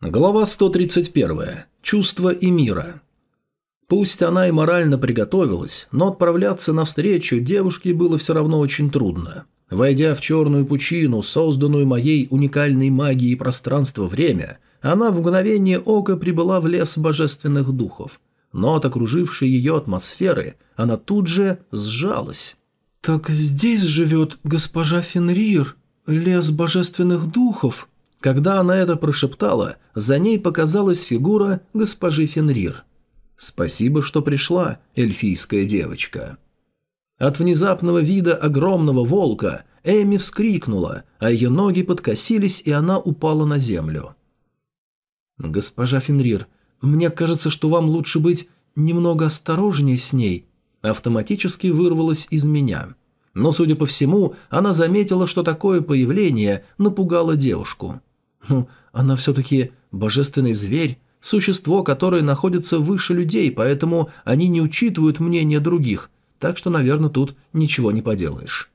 Глава 131. Чувство и мира. Пусть она и морально приготовилась, но отправляться навстречу девушке было все равно очень трудно. Войдя в черную пучину, созданную моей уникальной магией пространство-время, она в мгновение ока прибыла в лес божественных духов. Но от окружившей ее атмосферы она тут же сжалась. «Так здесь живет госпожа Фенрир, лес божественных духов», когда она это прошептала, за ней показалась фигура госпожи Фенрир. «Спасибо, что пришла, эльфийская девочка». От внезапного вида огромного волка Эми вскрикнула, а ее ноги подкосились, и она упала на землю. «Госпожа Фенрир, мне кажется, что вам лучше быть немного осторожнее с ней», автоматически вырвалось из меня. Но, судя по всему, она заметила, что такое появление напугало девушку. Ну, она все-таки божественный зверь, существо, которое находится выше людей, поэтому они не учитывают мнение других, так что, наверное, тут ничего не поделаешь.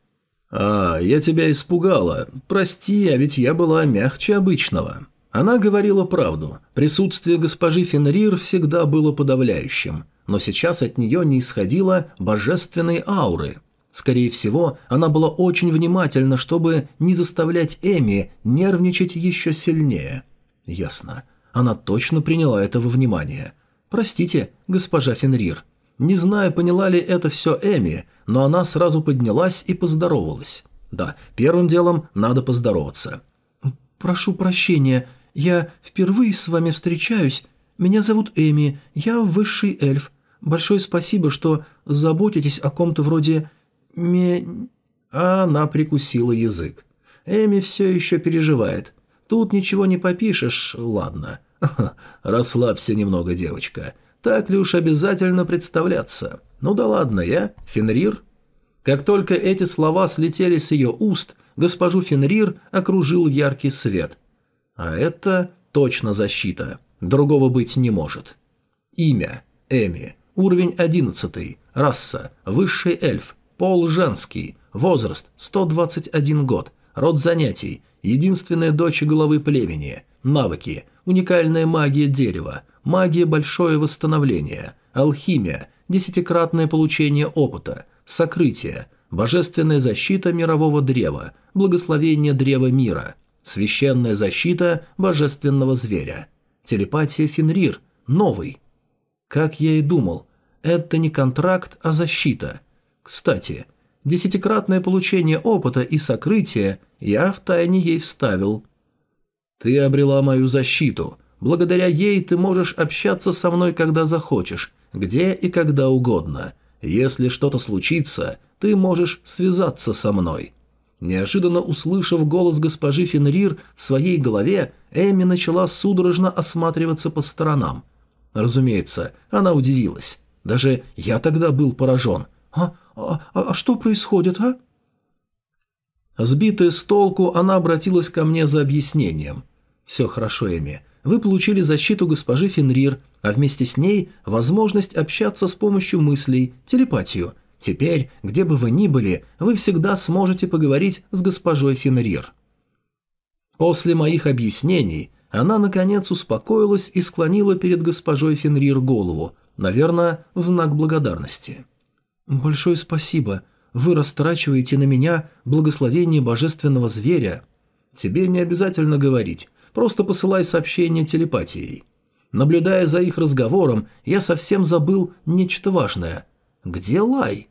«А, я тебя испугала. Прости, а ведь я была мягче обычного». Она говорила правду. Присутствие госпожи Фенрир всегда было подавляющим, но сейчас от нее не исходило божественной ауры – Скорее всего, она была очень внимательна, чтобы не заставлять Эми нервничать еще сильнее. Ясно. Она точно приняла это во внимание. Простите, госпожа Фенрир. Не знаю, поняла ли это все Эми, но она сразу поднялась и поздоровалась. Да, первым делом надо поздороваться. «Прошу прощения, я впервые с вами встречаюсь. Меня зовут Эми, я высший эльф. Большое спасибо, что заботитесь о ком-то вроде «Ме...» А она прикусила язык. Эми все еще переживает. Тут ничего не попишешь, ладно. Расслабься немного, девочка. Так ли уж обязательно представляться? Ну да ладно, я Фенрир. Как только эти слова слетели с ее уст, госпожу Фенрир окружил яркий свет. А это точно защита. Другого быть не может. Имя. Эми. Уровень одиннадцатый. Раса. Высший эльф. Пол женский. Возраст 121 год. Род занятий. Единственная дочь главы племени. Навыки. Уникальная магия дерева. Магия большое восстановление. Алхимия. Десятикратное получение опыта. Сокрытие. Божественная защита мирового древа. Благословение древа мира. Священная защита божественного зверя. Телепатия Фенрир. Новый. Как я и думал, это не контракт, а защита – кстати, десятикратное получение опыта и сокрытия я втайне ей вставил. «Ты обрела мою защиту. Благодаря ей ты можешь общаться со мной, когда захочешь, где и когда угодно. Если что-то случится, ты можешь связаться со мной». Неожиданно услышав голос госпожи Фенрир в своей голове, Эми начала судорожно осматриваться по сторонам. Разумеется, она удивилась. Даже я тогда был поражен. «А, а, а что происходит, а?» Сбитая с толку, она обратилась ко мне за объяснением. «Все хорошо, Эми. Вы получили защиту госпожи Фенрир, а вместе с ней возможность общаться с помощью мыслей, телепатию. Теперь, где бы вы ни были, вы всегда сможете поговорить с госпожой Фенрир». После моих объяснений она, наконец, успокоилась и склонила перед госпожой Фенрир голову, наверное, в знак благодарности. «Большое спасибо. Вы растрачиваете на меня благословение божественного зверя. Тебе не обязательно говорить, просто посылай сообщение телепатией». Наблюдая за их разговором, я совсем забыл нечто важное. «Где Лай?»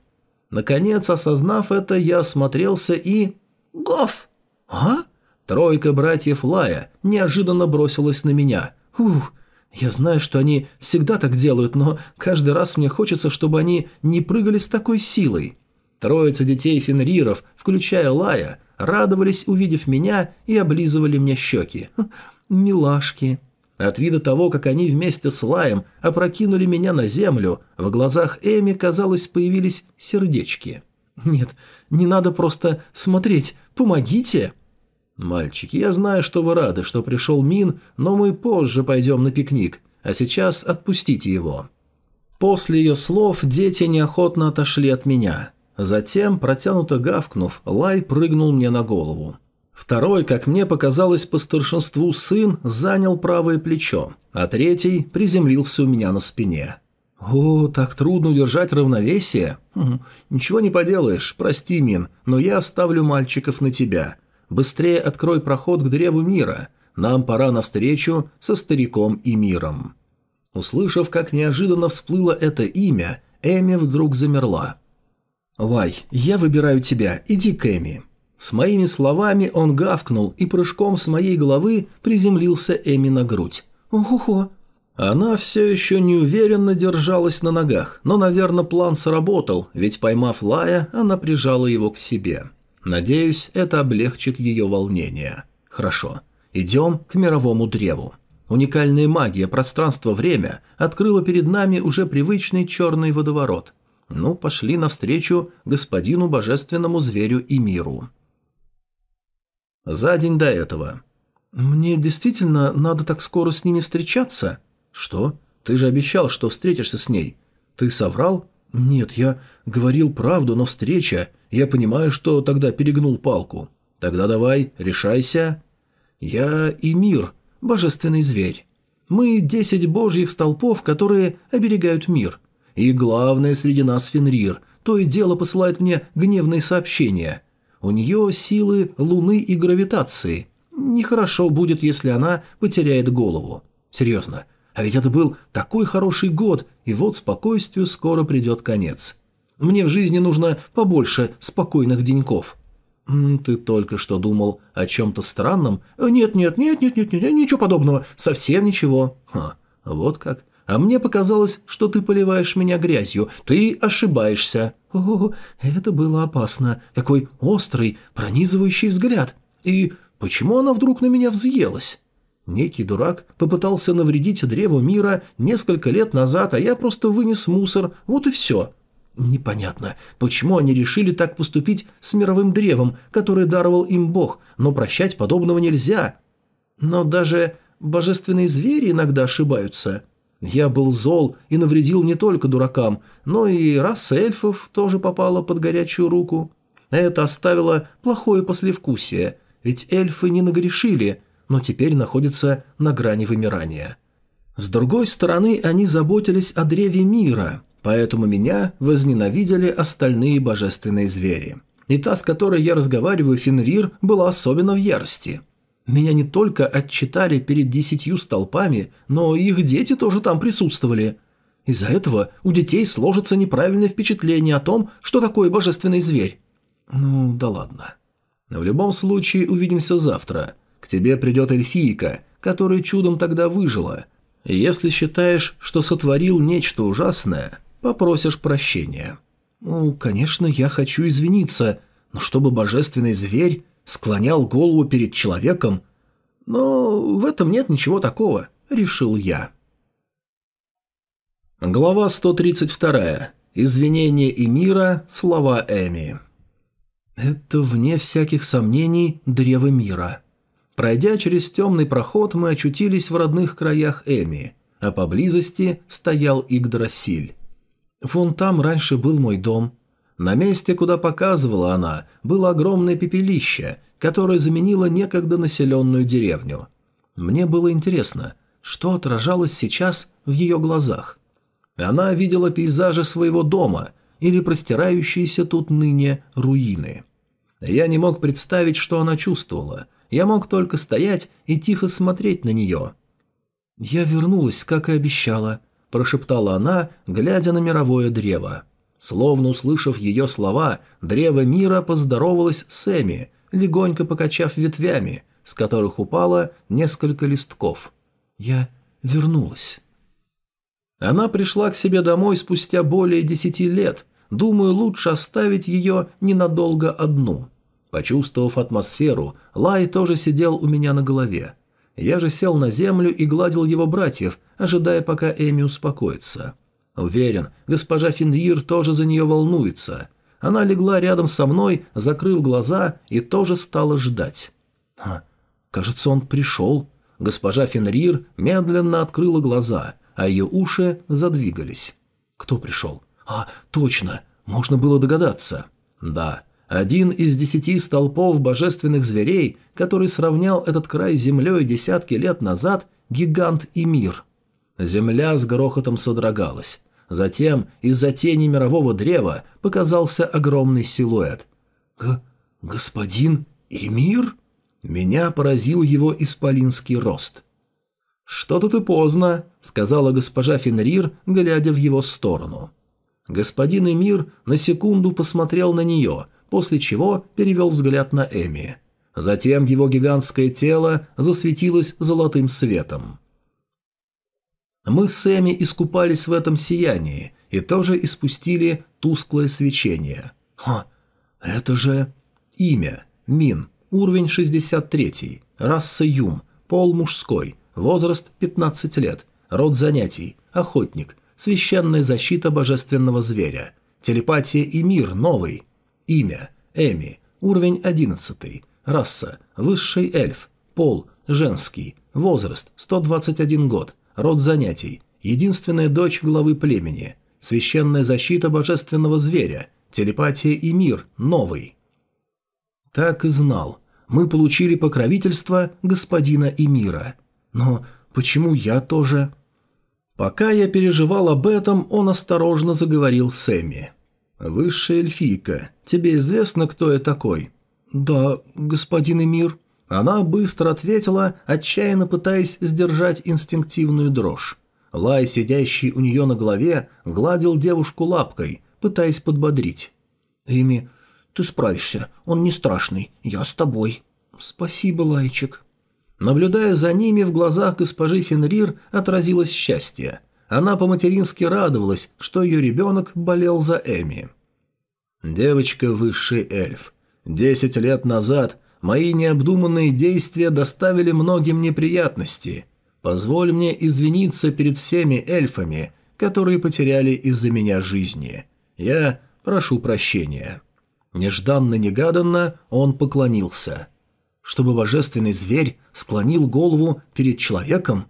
Наконец, осознав это, я осмотрелся и... «Гоф!» «А?» Тройка братьев Лая неожиданно бросилась на меня. «Ух, я знаю, что они всегда так делают, но каждый раз мне хочется, чтобы они не прыгали с такой силой. Троица детей Фенриров, включая Лая, радовались, увидев меня, и облизывали мне щеки. Милашки. От вида того, как они вместе с Лаем опрокинули меня на землю, в глазах Эми, казалось, появились сердечки. «Нет, не надо просто смотреть. Помогите!» «Мальчики, я знаю, что вы рады, что пришел Мин, но мы позже пойдем на пикник, а сейчас отпустите его». После ее слов дети неохотно отошли от меня. Затем, протянуто гавкнув, Лай прыгнул мне на голову. Второй, как мне показалось по старшинству сын, занял правое плечо, а третий приземлился у меня на спине. «О, так трудно удержать равновесие. Хм, ничего не поделаешь, прости, Мин, но я оставлю мальчиков на тебя. Быстрее открой проход к древу мира. Нам пора навстречу со стариком и миром». Услышав, как неожиданно всплыло это имя, Эми вдруг замерла. «Лай, я выбираю тебя, иди к Эми». С моими словами он гавкнул и прыжком с моей головы приземлился Эми на грудь. «Ого-го!» Она все еще неуверенно держалась на ногах, но, наверное, план сработал, ведь поймав Лая, она прижала его к себе. Надеюсь, это облегчит ее волнение. Хорошо. Идем к мировому древу. Уникальная магия пространства-время открыла перед нами уже привычный черный водоворот. Ну, пошли навстречу господину божественному зверю и миру. За день до этого. «Мне действительно надо так скоро с ними встречаться?» «Что? Ты же обещал, что встретишься с ней. Ты соврал?» «Нет, я говорил правду, но встреча... Я понимаю, что тогда перегнул палку. Тогда давай, решайся». «Я и мир, божественный зверь. Мы десять божьих столпов, которые оберегают мир. И главное среди нас Фенрир, то и дело посылает мне гневные сообщения. У нее силы луны и гравитации. Нехорошо будет, если она потеряет голову. Серьезно, а ведь это был такой хороший год, и вот спокойствию скоро придет конец. Мне в жизни нужно побольше спокойных деньков». «Ты только что думал о чем-то странном?» «Нет, нет, нет, нет, нет, нет, ничего подобного, совсем ничего». «Ха, вот как. А мне показалось, что ты поливаешь меня грязью. Ты ошибаешься». «О, это было опасно. Какой острый, пронизывающий взгляд. И почему она вдруг на меня взъелась?» Некий дурак попытался навредить древу мира несколько лет назад, а я просто вынес мусор, вот и все. Непонятно, почему они решили так поступить с мировым древом, который даровал им Бог, но прощать подобного нельзя. Но даже божественные звери иногда ошибаются. Я был зол и навредил не только дуракам, но и раса эльфов тоже попала под горячую руку. Это оставило плохое послевкусие, ведь эльфы не нагрешили – но теперь находятся на грани вымирания. С другой стороны, они заботились о древе мира, поэтому меня возненавидели остальные божественные звери. И та, с которой я разговариваю, Фенрир, была особенно в ярости. Меня не только отчитали перед десятью столпами, но их дети тоже там присутствовали. Из-за этого у детей сложится неправильное впечатление о том, что такое божественный зверь. Ну, да ладно. В любом случае, увидимся завтра. К тебе придет эльфийка, которая чудом тогда выжила. Если считаешь, что сотворил нечто ужасное, попросишь прощения. Ну, конечно, я хочу извиниться, но чтобы божественный зверь склонял голову перед человеком... Но в этом нет ничего такого, решил я. Глава 132. Извинения и мира. Слова Эми. Это, вне всяких сомнений, древо мира. Пройдя через темный проход, мы очутились в родных краях Эми, а поблизости стоял Игдрасиль. Вон там раньше был мой дом. На месте, куда показывала она, было огромное пепелище, которое заменило некогда населенную деревню. Мне было интересно, что отражалось сейчас в ее глазах. Она видела пейзажи своего дома или простирающиеся тут ныне руины. Я не мог представить, что она чувствовала – я мог только стоять и тихо смотреть на нее. «Я вернулась, как и обещала», – прошептала она, глядя на мировое древо. Словно услышав ее слова, древо мира поздоровалось с Эми, легонько покачав ветвями, с которых упало несколько листков. «Я вернулась». Она пришла к себе домой спустя более десяти лет. Думаю, лучше оставить ее ненадолго одну. Почувствовав атмосферу, Лай тоже сидел у меня на голове. Я же сел на землю и гладил его братьев, ожидая, пока Эми успокоится. Уверен, госпожа Финрир тоже за нее волнуется. Она легла рядом со мной, закрыв глаза, и тоже стала ждать. А, кажется, он пришел. Госпожа Фенрир медленно открыла глаза, а ее уши задвигались. Кто пришел? А, точно, можно было догадаться. Да, Один из десяти столпов божественных зверей, который сравнял этот край землей десятки лет назад, гигант и мир. Земля с грохотом содрогалась. Затем из-за тени мирового древа показался огромный силуэт. «Г... господин Эмир?» Меня поразил его исполинский рост. «Что-то ты поздно», — сказала госпожа Фенрир, глядя в его сторону. Господин Эмир на секунду посмотрел на нее, после чего перевел взгляд на Эми. Затем его гигантское тело засветилось золотым светом. Мы с Эми искупались в этом сиянии и тоже испустили тусклое свечение. Ха, это же... Имя. Мин. Уровень 63. Раса Юм. Пол мужской. Возраст 15 лет. Род занятий. Охотник. Священная защита божественного зверя. Телепатия и мир новый. Имя. Эми. Уровень 11. Раса. Высший эльф. Пол. Женский. Возраст. 121 год. Род занятий. Единственная дочь главы племени. Священная защита божественного зверя. Телепатия и мир. Новый. Так и знал. Мы получили покровительство господина Эмира. Но почему я тоже... Пока я переживал об этом, он осторожно заговорил с Эми. «Высшая эльфийка, тебе известно, кто я такой?» «Да, господин Эмир». Она быстро ответила, отчаянно пытаясь сдержать инстинктивную дрожь. Лай, сидящий у нее на голове, гладил девушку лапкой, пытаясь подбодрить. «Эми, ты справишься, он не страшный, я с тобой». «Спасибо, Лайчик». Наблюдая за ними, в глазах госпожи Фенрир отразилось счастье. Она по-матерински радовалась, что ее ребенок болел за Эми. «Девочка – высший эльф. Десять лет назад мои необдуманные действия доставили многим неприятности. Позволь мне извиниться перед всеми эльфами, которые потеряли из-за меня жизни. Я прошу прощения». Нежданно-негаданно он поклонился – чтобы божественный зверь склонил голову перед человеком?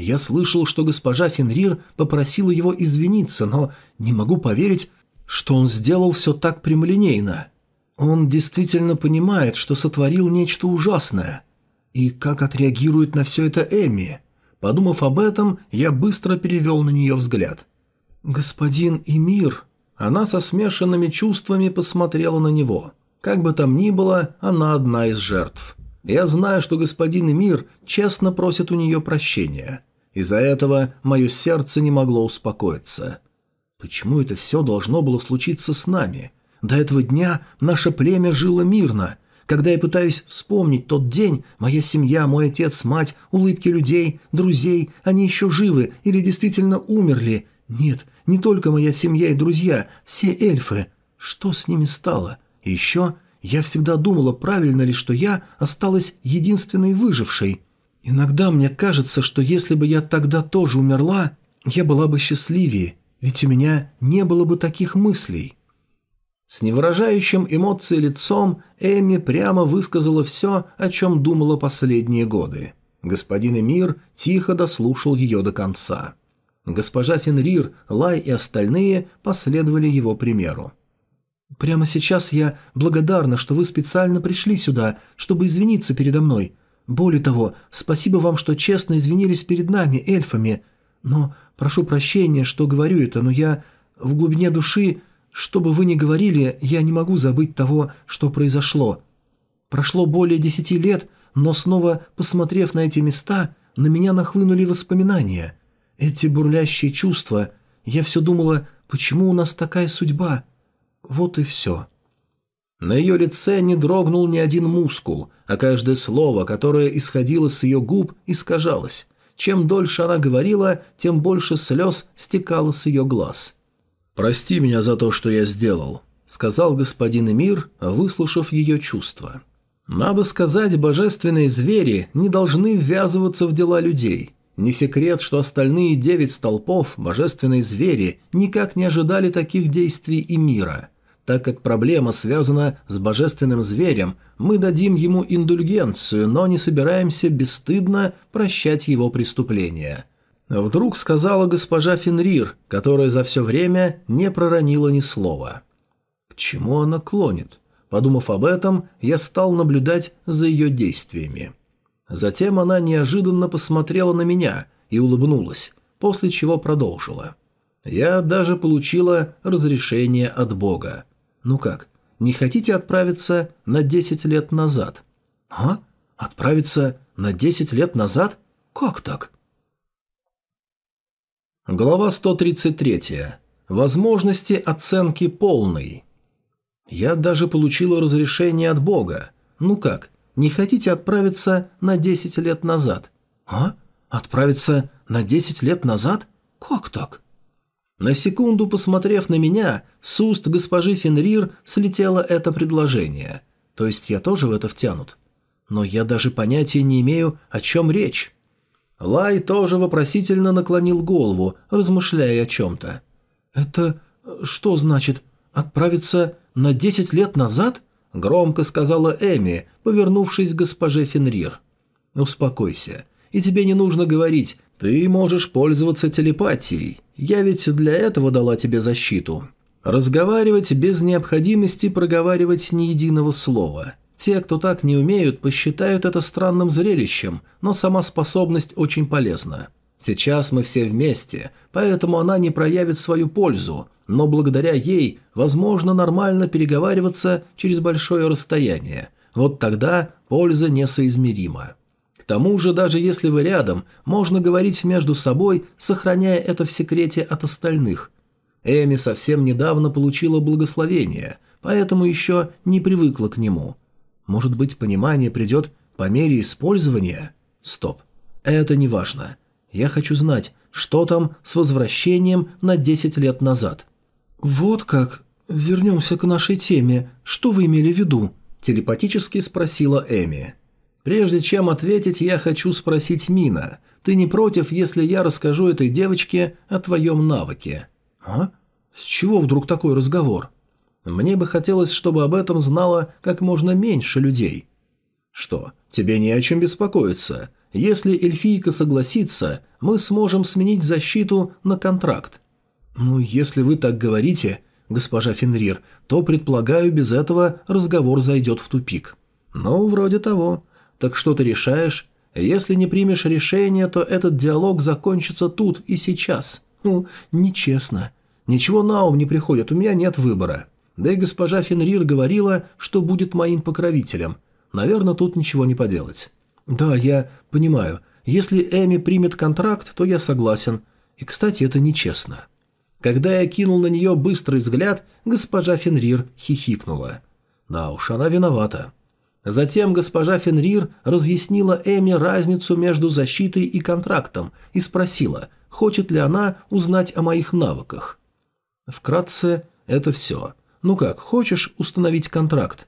Я слышал, что госпожа Фенрир попросила его извиниться, но не могу поверить, что он сделал все так прямолинейно. Он действительно понимает, что сотворил нечто ужасное. И как отреагирует на все это Эми? Подумав об этом, я быстро перевел на нее взгляд. «Господин Эмир...» Она со смешанными чувствами посмотрела на него – как бы там ни было, она одна из жертв. Я знаю, что господин Эмир честно просит у нее прощения. Из-за этого мое сердце не могло успокоиться. Почему это все должно было случиться с нами? До этого дня наше племя жило мирно. Когда я пытаюсь вспомнить тот день, моя семья, мой отец, мать, улыбки людей, друзей, они еще живы или действительно умерли. Нет, не только моя семья и друзья, все эльфы. Что с ними стало? — и еще я всегда думала, правильно ли, что я осталась единственной выжившей. Иногда мне кажется, что если бы я тогда тоже умерла, я была бы счастливее, ведь у меня не было бы таких мыслей». С невыражающим эмоции лицом Эми прямо высказала все, о чем думала последние годы. Господин Эмир тихо дослушал ее до конца. Госпожа Фенрир, Лай и остальные последовали его примеру. Прямо сейчас я благодарна, что вы специально пришли сюда, чтобы извиниться передо мной. Более того, спасибо вам, что честно извинились перед нами, эльфами. Но прошу прощения, что говорю это, но я в глубине души, что бы вы ни говорили, я не могу забыть того, что произошло. Прошло более десяти лет, но снова, посмотрев на эти места, на меня нахлынули воспоминания. Эти бурлящие чувства. Я все думала, почему у нас такая судьба?» Вот и все. На ее лице не дрогнул ни один мускул, а каждое слово, которое исходило с ее губ, искажалось. Чем дольше она говорила, тем больше слез стекало с ее глаз. «Прости меня за то, что я сделал», — сказал господин Эмир, выслушав ее чувства. «Надо сказать, божественные звери не должны ввязываться в дела людей». Не секрет, что остальные девять столпов, божественные звери, никак не ожидали таких действий и мира. Так как проблема связана с божественным зверем, мы дадим ему индульгенцию, но не собираемся бесстыдно прощать его преступления. Вдруг сказала госпожа Фенрир, которая за все время не проронила ни слова. К чему она клонит? Подумав об этом, я стал наблюдать за ее действиями. Затем она неожиданно посмотрела на меня и улыбнулась, после чего продолжила. «Я даже получила разрешение от Бога. Ну как, не хотите отправиться на 10 лет назад?» «А? Отправиться на 10 лет назад? Как так?» Глава 133. Возможности оценки полной. Я даже получила разрешение от Бога. Ну как, не хотите отправиться на 10 лет назад? А? Отправиться на 10 лет назад? Как так? На секунду посмотрев на меня, с уст госпожи Фенрир слетело это предложение. То есть я тоже в это втянут. Но я даже понятия не имею, о чем речь. Лай тоже вопросительно наклонил голову, размышляя о чем-то. «Это что значит? Отправиться на десять лет назад?» – громко сказала Эми, повернувшись к госпоже Фенрир. «Успокойся. И тебе не нужно говорить. Ты можешь пользоваться телепатией. Я ведь для этого дала тебе защиту. Разговаривать без необходимости проговаривать ни единого слова. Те, кто так не умеют, посчитают это странным зрелищем, но сама способность очень полезна. Сейчас мы все вместе, поэтому она не проявит свою пользу, но благодаря ей возможно нормально переговариваться через большое расстояние. Вот тогда польза несоизмерима. Тому же, даже если вы рядом, можно говорить между собой, сохраняя это в секрете от остальных. Эми совсем недавно получила благословение, поэтому еще не привыкла к нему. Может быть, понимание придет по мере использования? Стоп. Это не важно. Я хочу знать, что там с возвращением на 10 лет назад. Вот как. Вернемся к нашей теме. Что вы имели в виду? Телепатически спросила Эми. Прежде чем ответить, я хочу спросить Мина. Ты не против, если я расскажу этой девочке о твоем навыке? А? С чего вдруг такой разговор? Мне бы хотелось, чтобы об этом знало как можно меньше людей. Что, тебе не о чем беспокоиться. Если эльфийка согласится, мы сможем сменить защиту на контракт. Ну, если вы так говорите, госпожа Фенрир, то, предполагаю, без этого разговор зайдет в тупик. Ну, вроде того. Так что ты решаешь? Если не примешь решение, то этот диалог закончится тут и сейчас. Ну, нечестно. Ничего на ум не приходит, у меня нет выбора. Да и госпожа Фенрир говорила, что будет моим покровителем. Наверное, тут ничего не поделать. Да, я понимаю. Если Эми примет контракт, то я согласен. И, кстати, это нечестно. Когда я кинул на нее быстрый взгляд, госпожа Фенрир хихикнула. Да уж, она виновата. Затем госпожа Фенрир разъяснила Эми разницу между защитой и контрактом и спросила, хочет ли она узнать о моих навыках. Вкратце, это все. Ну как, хочешь установить контракт?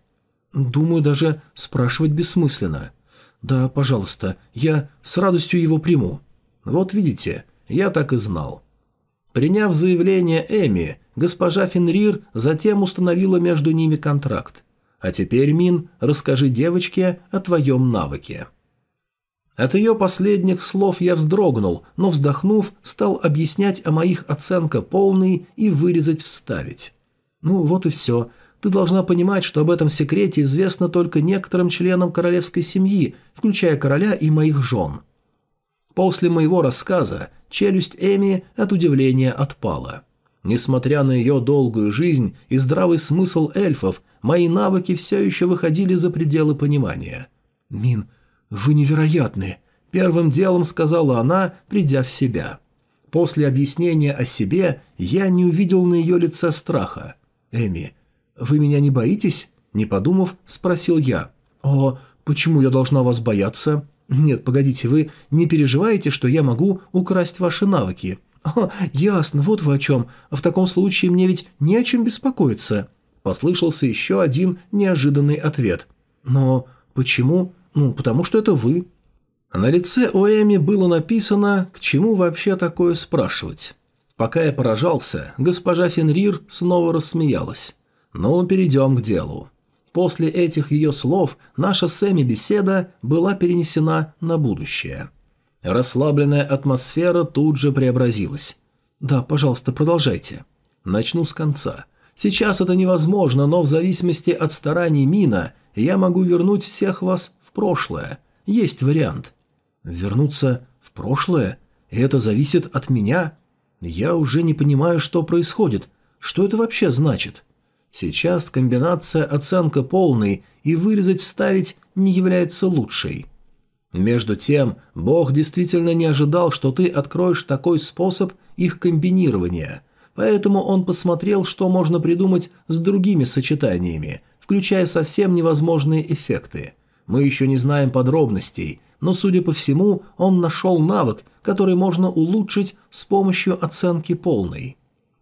Думаю, даже спрашивать бессмысленно. Да, пожалуйста, я с радостью его приму. Вот видите, я так и знал. Приняв заявление Эми, госпожа Фенрир затем установила между ними контракт. А теперь, Мин, расскажи девочке о твоем навыке. От ее последних слов я вздрогнул, но, вздохнув, стал объяснять о моих оценка полный и вырезать вставить. «Ну, вот и все. Ты должна понимать, что об этом секрете известно только некоторым членам королевской семьи, включая короля и моих жен». После моего рассказа челюсть Эми от удивления отпала. Несмотря на ее долгую жизнь и здравый смысл эльфов, мои навыки все еще выходили за пределы понимания. «Мин, вы невероятны!» – первым делом сказала она, придя в себя. После объяснения о себе я не увидел на ее лице страха. «Эми, вы меня не боитесь?» Не подумав, спросил я. «О, почему я должна вас бояться?» «Нет, погодите, вы не переживаете, что я могу украсть ваши навыки?» «А, ясно, вот вы о чем. В таком случае мне ведь не о чем беспокоиться». Послышался еще один неожиданный ответ. «Но почему? Ну, потому что это вы». На лице у было написано, к чему вообще такое спрашивать. Пока я поражался, госпожа Фенрир снова рассмеялась. «Ну, перейдем к делу». После этих ее слов наша с Эми беседа была перенесена на будущее. Расслабленная атмосфера тут же преобразилась. «Да, пожалуйста, продолжайте». Начну с конца. Сейчас это невозможно, но в зависимости от стараний Мина я могу вернуть всех вас в прошлое. Есть вариант. Вернуться в прошлое? И это зависит от меня? Я уже не понимаю, что происходит. Что это вообще значит? Сейчас комбинация оценка полной и вырезать-вставить не является лучшей. Между тем, Бог действительно не ожидал, что ты откроешь такой способ их комбинирования, поэтому он посмотрел, что можно придумать с другими сочетаниями, включая совсем невозможные эффекты. Мы еще не знаем подробностей, но, судя по всему, он нашел навык, который можно улучшить с помощью оценки полной.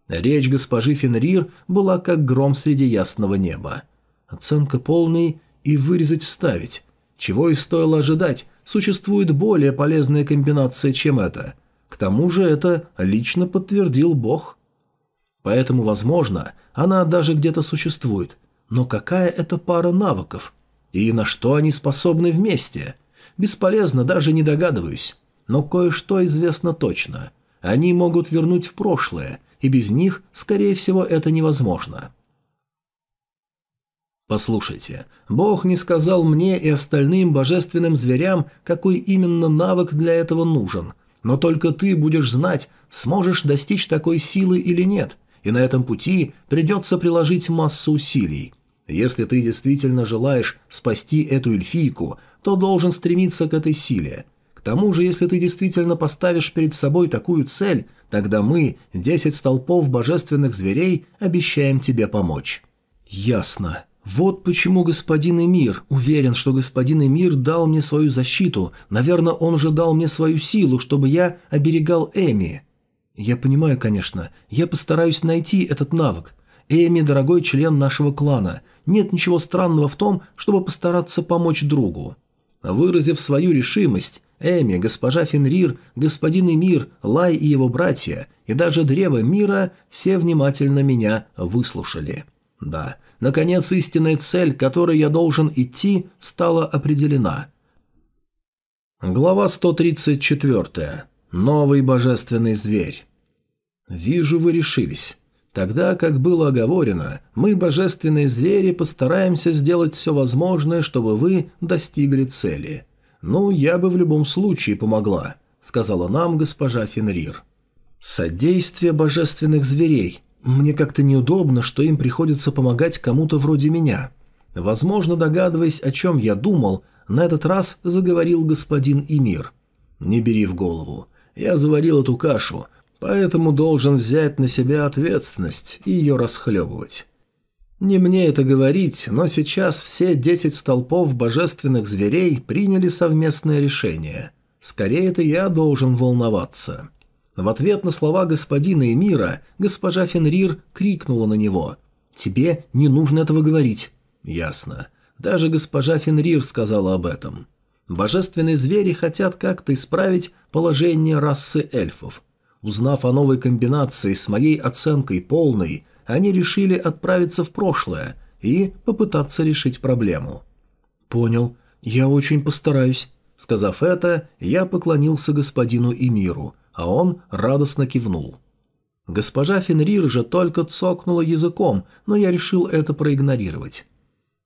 Речь госпожи Фенрир была как гром среди ясного неба. Оценка полной и вырезать-вставить. Чего и стоило ожидать, существует более полезная комбинация, чем это. К тому же это лично подтвердил Бог. Поэтому, возможно, она даже где-то существует. Но какая это пара навыков? И на что они способны вместе? Бесполезно, даже не догадываюсь. Но кое-что известно точно. Они могут вернуть в прошлое, и без них, скорее всего, это невозможно. Послушайте, Бог не сказал мне и остальным божественным зверям, какой именно навык для этого нужен, но только ты будешь знать, сможешь достичь такой силы или нет, и на этом пути придется приложить массу усилий. Если ты действительно желаешь спасти эту эльфийку, то должен стремиться к этой силе. К тому же, если ты действительно поставишь перед собой такую цель, тогда мы, десять столпов божественных зверей, обещаем тебе помочь». «Ясно», вот почему господин Эмир уверен, что господин Эмир дал мне свою защиту. Наверное, он же дал мне свою силу, чтобы я оберегал Эми. Я понимаю, конечно. Я постараюсь найти этот навык. Эми – дорогой член нашего клана. Нет ничего странного в том, чтобы постараться помочь другу. Выразив свою решимость, Эми, госпожа Фенрир, господин Эмир, Лай и его братья, и даже Древо Мира все внимательно меня выслушали. Да, Наконец, истинная цель, к которой я должен идти, стала определена. Глава 134. Новый божественный зверь. «Вижу, вы решились. Тогда, как было оговорено, мы, божественные звери, постараемся сделать все возможное, чтобы вы достигли цели. Ну, я бы в любом случае помогла», — сказала нам госпожа Фенрир. «Содействие божественных зверей», мне как-то неудобно, что им приходится помогать кому-то вроде меня. Возможно, догадываясь, о чем я думал, на этот раз заговорил господин Эмир. «Не бери в голову. Я заварил эту кашу, поэтому должен взять на себя ответственность и ее расхлебывать». Не мне это говорить, но сейчас все десять столпов божественных зверей приняли совместное решение. Скорее, это я должен волноваться. В ответ на слова господина Эмира госпожа Фенрир крикнула на него. «Тебе не нужно этого говорить». «Ясно. Даже госпожа Фенрир сказала об этом. Божественные звери хотят как-то исправить положение расы эльфов. Узнав о новой комбинации с моей оценкой полной, они решили отправиться в прошлое и попытаться решить проблему». «Понял. Я очень постараюсь». Сказав это, я поклонился господину Эмиру – а он радостно кивнул. Госпожа Фенрир же только цокнула языком, но я решил это проигнорировать.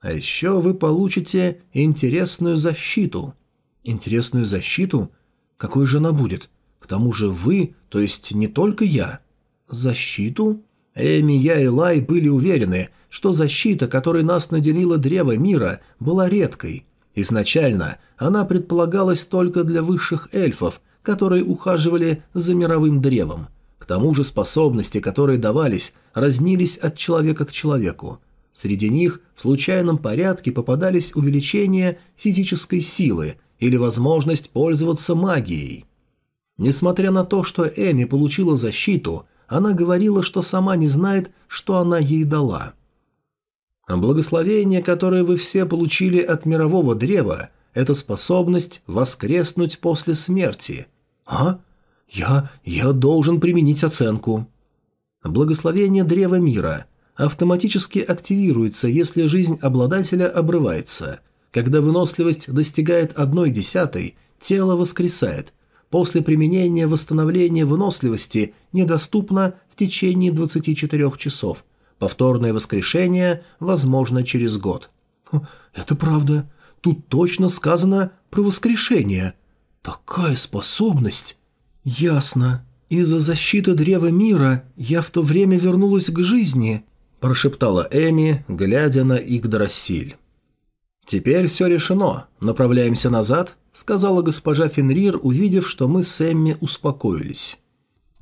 А еще вы получите интересную защиту. Интересную защиту? Какой же она будет? К тому же вы, то есть не только я. Защиту? Эми, я и Лай были уверены, что защита, которой нас наделила Древо Мира, была редкой. Изначально она предполагалась только для высших эльфов, которые ухаживали за мировым древом. К тому же способности, которые давались, разнились от человека к человеку. Среди них в случайном порядке попадались увеличение физической силы или возможность пользоваться магией. Несмотря на то, что Эми получила защиту, она говорила, что сама не знает, что она ей дала. Благословение, которое вы все получили от мирового древа, это способность воскреснуть после смерти – «А? Я... я должен применить оценку». Благословение Древа Мира автоматически активируется, если жизнь обладателя обрывается. Когда выносливость достигает одной десятой, тело воскресает. После применения восстановление выносливости недоступно в течение 24 часов. Повторное воскрешение возможно через год. Это правда. Тут точно сказано про воскрешение. Такая способность. Ясно. Из-за защиты Древа Мира я в то время вернулась к жизни, прошептала Эми, глядя на Игдрасиль. «Теперь все решено. Направляемся назад», — сказала госпожа Фенрир, увидев, что мы с Эмми успокоились.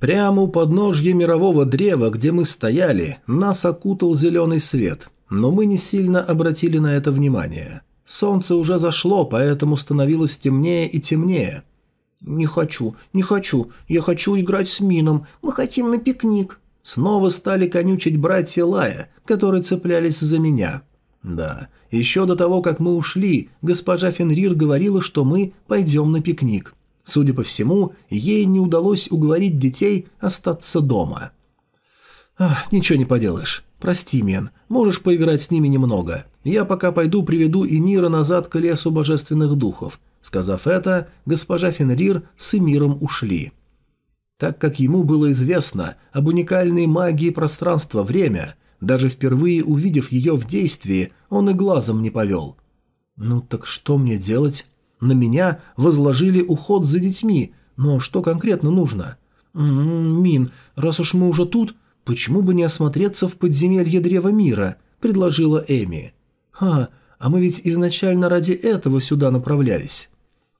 Прямо у подножья мирового древа, где мы стояли, нас окутал зеленый свет, но мы не сильно обратили на это внимание. Солнце уже зашло, поэтому становилось темнее и темнее. «Не хочу, не хочу, я хочу играть с Мином, мы хотим на пикник». Снова стали конючить братья Лая, которые цеплялись за меня. Да, еще до того, как мы ушли, госпожа Фенрир говорила, что мы пойдем на пикник. Судя по всему, ей не удалось уговорить детей остаться дома. «Ах, ничего не поделаешь. Прости, Мен, можешь поиграть с ними немного. Я пока пойду приведу Эмира назад к лесу божественных духов». Сказав это, госпожа Фенрир с Эмиром ушли. Так как ему было известно об уникальной магии пространства-время, даже впервые увидев ее в действии, он и глазом не повел. «Ну так что мне делать?» На меня возложили уход за детьми, но что конкретно нужно? «М-м, «Мин, раз уж мы уже тут, почему бы не осмотреться в подземелье Древа Мира?» – предложила Эми. «А, а мы ведь изначально ради этого сюда направлялись».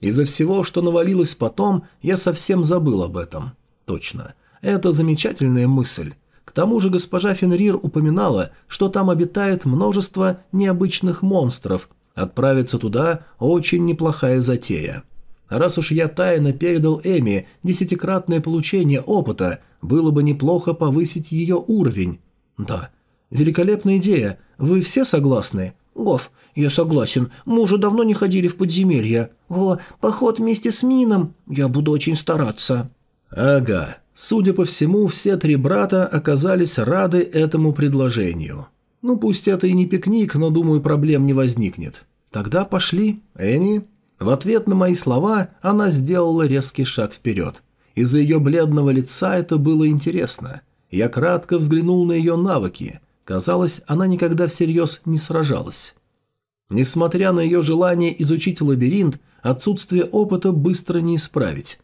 Из-за всего, что навалилось потом, я совсем забыл об этом. Точно. Это замечательная мысль. К тому же госпожа Фенрир упоминала, что там обитает множество необычных монстров, Отправиться туда – очень неплохая затея. Раз уж я тайно передал Эми десятикратное получение опыта, было бы неплохо повысить ее уровень. Да, великолепная идея. Вы все согласны? Гоф, я согласен. Мы уже давно не ходили в подземелье. О, поход вместе с Мином. Я буду очень стараться. Ага. Судя по всему, все три брата оказались рады этому предложению. Ну, пусть это и не пикник, но, думаю, проблем не возникнет. Тогда пошли, Энни. В ответ на мои слова она сделала резкий шаг вперед. Из-за ее бледного лица это было интересно. Я кратко взглянул на ее навыки. Казалось, она никогда всерьез не сражалась. Несмотря на ее желание изучить лабиринт, отсутствие опыта быстро не исправить.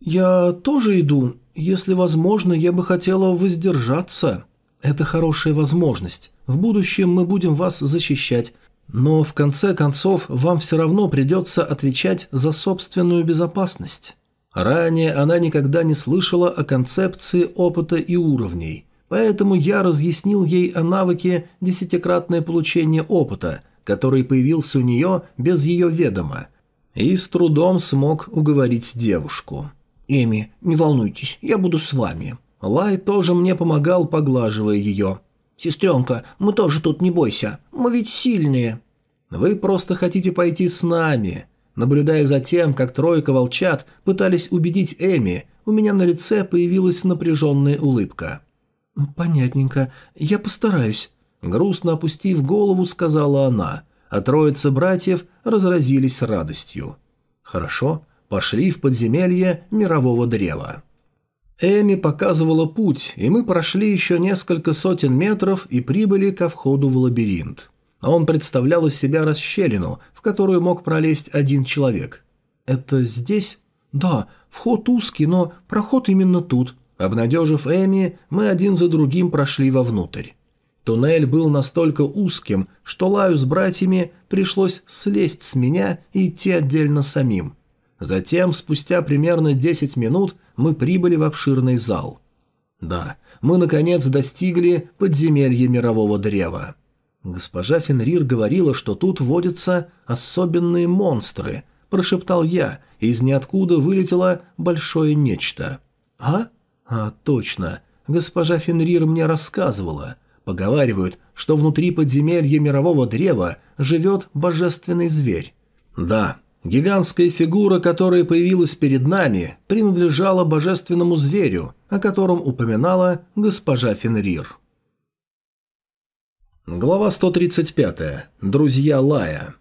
«Я тоже иду. Если возможно, я бы хотела воздержаться», это хорошая возможность. В будущем мы будем вас защищать, но в конце концов вам все равно придется отвечать за собственную безопасность. Ранее она никогда не слышала о концепции опыта и уровней, поэтому я разъяснил ей о навыке десятикратное получение опыта, который появился у нее без ее ведома, и с трудом смог уговорить девушку. «Эми, не волнуйтесь, я буду с вами. Лай тоже мне помогал, поглаживая ее. «Сестренка, мы тоже тут не бойся. Мы ведь сильные». «Вы просто хотите пойти с нами». Наблюдая за тем, как тройка волчат пытались убедить Эми, у меня на лице появилась напряженная улыбка. «Понятненько. Я постараюсь», — грустно опустив голову, сказала она, а троица братьев разразились радостью. «Хорошо, пошли в подземелье мирового древа». Эми показывала путь, и мы прошли еще несколько сотен метров и прибыли ко входу в лабиринт. Он представлял из себя расщелину, в которую мог пролезть один человек. «Это здесь?» «Да, вход узкий, но проход именно тут». Обнадежив Эми, мы один за другим прошли вовнутрь. Туннель был настолько узким, что Лаю с братьями пришлось слезть с меня и идти отдельно самим – Затем, спустя примерно 10 минут, мы прибыли в обширный зал. Да, мы наконец достигли подземелья мирового древа. Госпожа Фенрир говорила, что тут водятся особенные монстры, прошептал я, из ниоткуда вылетело большое нечто. А? А, точно. Госпожа Фенрир мне рассказывала. Поговаривают, что внутри подземелья мирового древа живет божественный зверь. Да, Гигантская фигура, которая появилась перед нами, принадлежала божественному зверю, о котором упоминала госпожа Фенрир. Глава 135. Друзья Лая.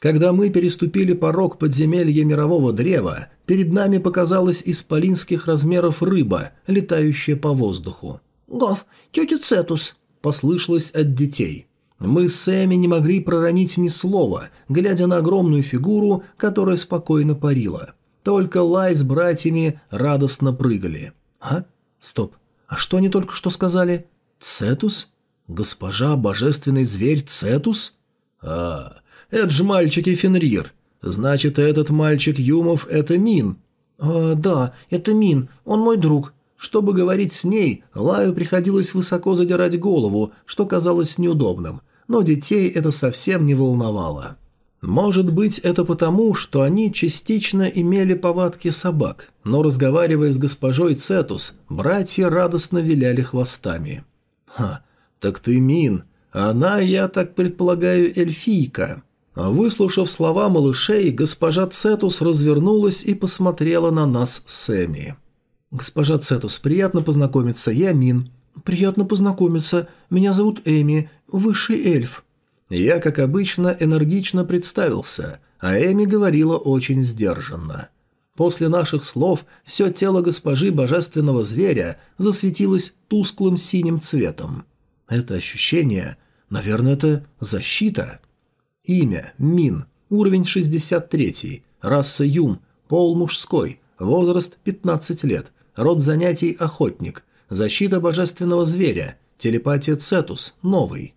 Когда мы переступили порог подземелья мирового древа, перед нами показалась исполинских размеров рыба, летающая по воздуху. «Гав, тетя Цетус!» – послышалось от детей. Мы с Эми не могли проронить ни слова, глядя на огромную фигуру, которая спокойно парила. Только Лай с братьями радостно прыгали. «А? Стоп. А что они только что сказали? Цетус? Госпожа божественный зверь Цетус? А, это же мальчик и Фенрир. Значит, этот мальчик Юмов – это Мин. А, да, это Мин. Он мой друг. Чтобы говорить с ней, Лаю приходилось высоко задирать голову, что казалось неудобным, но детей это совсем не волновало. Может быть, это потому, что они частично имели повадки собак, но разговаривая с госпожой Цетус, братья радостно виляли хвостами. «Ха, так ты Мин, она, я так предполагаю, эльфийка». Выслушав слова малышей, госпожа Цетус развернулась и посмотрела на нас с Эми. «Госпожа Цетус, приятно познакомиться, я Мин». «Приятно познакомиться. Меня зовут Эми, высший эльф». Я, как обычно, энергично представился, а Эми говорила очень сдержанно. После наших слов все тело госпожи божественного зверя засветилось тусклым синим цветом. Это ощущение... Наверное, это защита. Имя – Мин, уровень 63, раса Юм, пол мужской, возраст 15 лет, Род занятий – охотник. Защита божественного зверя. Телепатия Цетус – новый.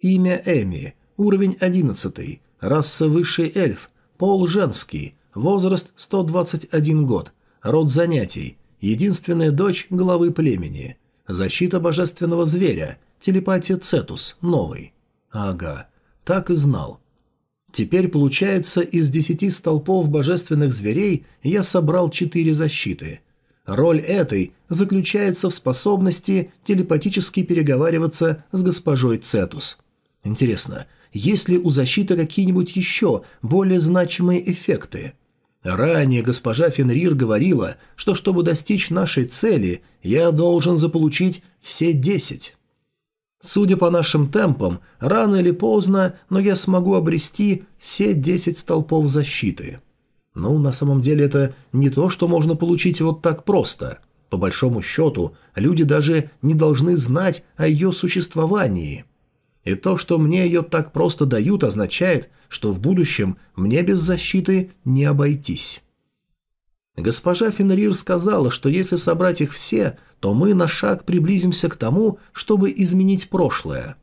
Имя Эми. Уровень 11. Раса высший эльф. Пол женский. Возраст 121 год. Род занятий. Единственная дочь главы племени. Защита божественного зверя. Телепатия Цетус. Новый. Ага. Так и знал. Теперь, получается, из десяти столпов божественных зверей я собрал четыре защиты – Роль этой заключается в способности телепатически переговариваться с госпожой Цетус. Интересно, есть ли у защиты какие-нибудь еще более значимые эффекты? Ранее госпожа Фенрир говорила, что чтобы достичь нашей цели, я должен заполучить все десять. Судя по нашим темпам, рано или поздно, но я смогу обрести все десять столпов защиты. Ну, на самом деле это не то, что можно получить вот так просто. По большому счету, люди даже не должны знать о ее существовании. И то, что мне ее так просто дают, означает, что в будущем мне без защиты не обойтись. Госпожа Фенрир сказала, что если собрать их все, то мы на шаг приблизимся к тому, чтобы изменить прошлое.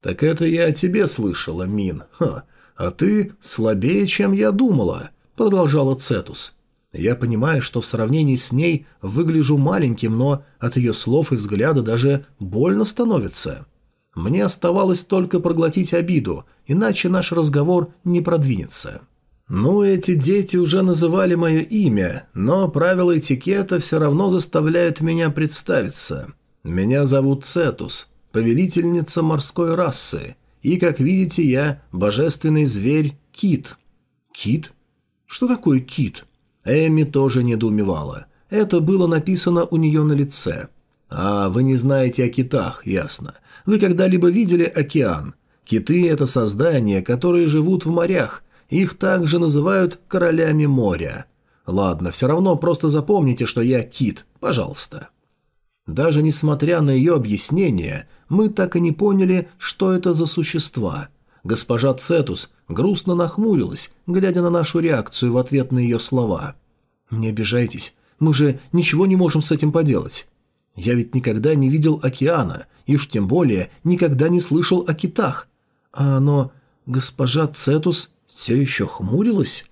«Так это я о тебе слышала, Мин. Ха, а ты слабее, чем я думала продолжала Цетус. «Я понимаю, что в сравнении с ней выгляжу маленьким, но от ее слов и взгляда даже больно становится. Мне оставалось только проглотить обиду, иначе наш разговор не продвинется». «Ну, эти дети уже называли мое имя, но правила этикета все равно заставляют меня представиться. Меня зовут Цетус, повелительница морской расы, и, как видите, я божественный зверь Кит». «Кит?» Что такое кит? Эми тоже недоумевала. Это было написано у нее на лице. А вы не знаете о китах, ясно. Вы когда-либо видели океан? Киты – это создания, которые живут в морях. Их также называют королями моря. Ладно, все равно просто запомните, что я кит, пожалуйста. Даже несмотря на ее объяснение, мы так и не поняли, что это за существа – Госпожа Цетус грустно нахмурилась, глядя на нашу реакцию в ответ на ее слова. «Не обижайтесь, мы же ничего не можем с этим поделать. Я ведь никогда не видел океана, и уж тем более никогда не слышал о китах. А но госпожа Цетус все еще хмурилась?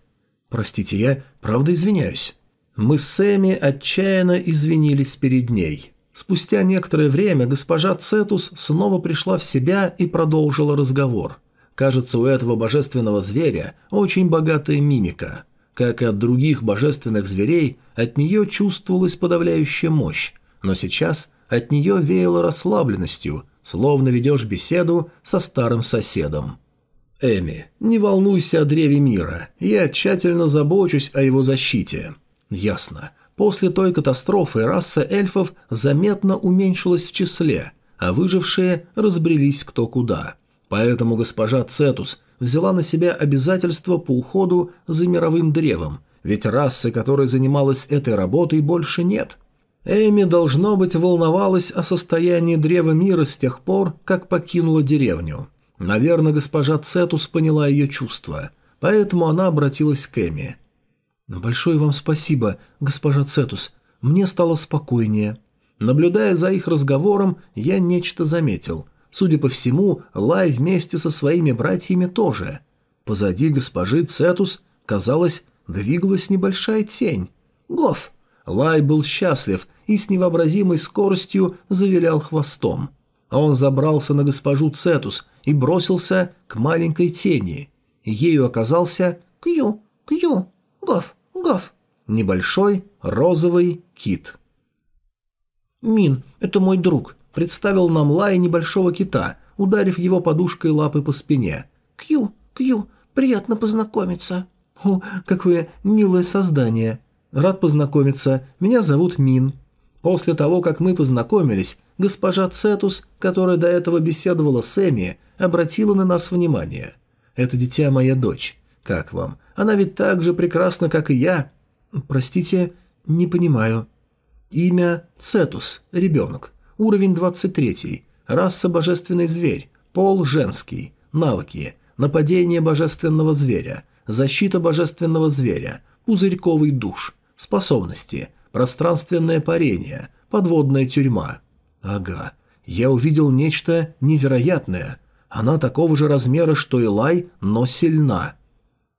Простите, я правда извиняюсь». Мы с Сэмми отчаянно извинились перед ней. Спустя некоторое время госпожа Цетус снова пришла в себя и продолжила разговор – Кажется, у этого божественного зверя очень богатая мимика. Как и от других божественных зверей, от нее чувствовалась подавляющая мощь, но сейчас от нее веяло расслабленностью, словно ведешь беседу со старым соседом. «Эми, не волнуйся о древе мира, я тщательно забочусь о его защите». «Ясно. После той катастрофы раса эльфов заметно уменьшилась в числе, а выжившие разбрелись кто куда». Поэтому госпожа Цетус взяла на себя обязательство по уходу за мировым древом, ведь расы, которая занималась этой работой, больше нет. Эми, должно быть, волновалась о состоянии Древа Мира с тех пор, как покинула деревню. Наверное, госпожа Цетус поняла ее чувства, поэтому она обратилась к Эми. «Большое вам спасибо, госпожа Цетус. Мне стало спокойнее». Наблюдая за их разговором, я нечто заметил. Судя по всему, Лай вместе со своими братьями тоже. Позади госпожи Цетус, казалось, двигалась небольшая тень. «Гоф!» Лай был счастлив и с невообразимой скоростью завилял хвостом. Он забрался на госпожу Цетус и бросился к маленькой тени. Ею оказался Кью, Кью, Гоф, Гоф. Небольшой розовый кит. «Мин, это мой друг», — представил нам Лай небольшого кита, ударив его подушкой лапы по спине. «Кью, Кью, приятно познакомиться». «О, какое милое создание!» «Рад познакомиться. Меня зовут Мин». После того, как мы познакомились, госпожа Цетус, которая до этого беседовала с Эми, обратила на нас внимание. «Это дитя моя дочь. Как вам? Она ведь так же прекрасна, как и я». «Простите, не понимаю». Имя Цетус, ребенок. Уровень 23. Раса божественный зверь. Пол женский. Навыки. Нападение божественного зверя. Защита божественного зверя. Пузырьковый душ. Способности. Пространственное парение. Подводная тюрьма. Ага. Я увидел нечто невероятное. Она такого же размера, что и Лай, но сильна.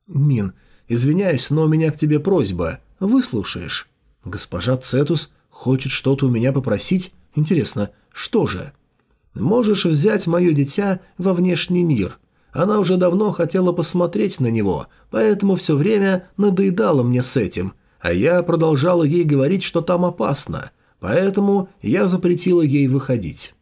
Мин, извиняюсь, но у меня к тебе просьба. Выслушаешь? Госпожа Цетус хочет что-то у меня попросить? Интересно, что же? Можешь взять мое дитя во внешний мир. Она уже давно хотела посмотреть на него, поэтому все время надоедала мне с этим – а я продолжала ей говорить, что там опасно, поэтому я запретила ей выходить.